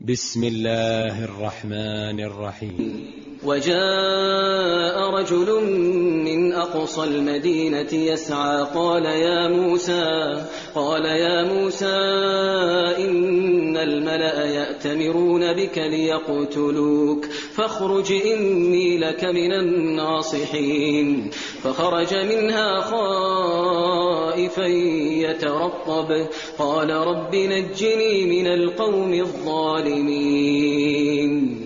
بسم الله الرحمن الرحيم. وجاء رجل من أقصى المدينة يسعى قال يا موسى قال يا موسى إن الملأ يأتمرون بك ليقتلوك فاخرج إني لك من الناصحين. فخرج منها خائفا يترقب؟ قال رب نجني من القوم الظالمين.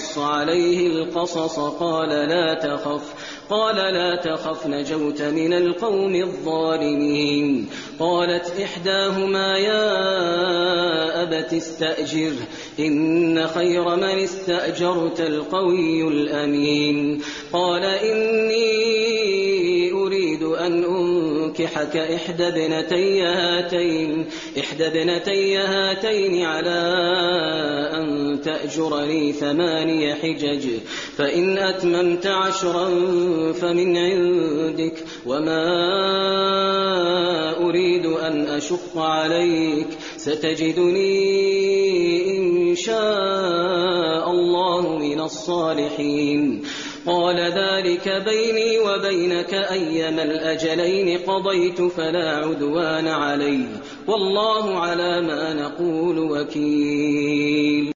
وقص عليه القصص قال لا تخف قال لا تخف نجوت من القوم الظالمين. قالت إحداهما يا أبت استأجر إن خير من استأجرت القوي الأمين. قال إني أنكحك إحدى ابنتي هاتين إحدى ابنتي هاتين على أن تأجرني ثماني حجج فإن أتممت عشرا فمن عندك وما أريد أن أشق عليك ستجدني إن شاء الله من الصالحين. قال ذلك بيني وبينك أيما الأجلين قضيت فلا عدوان علي والله على ما نقول وكيل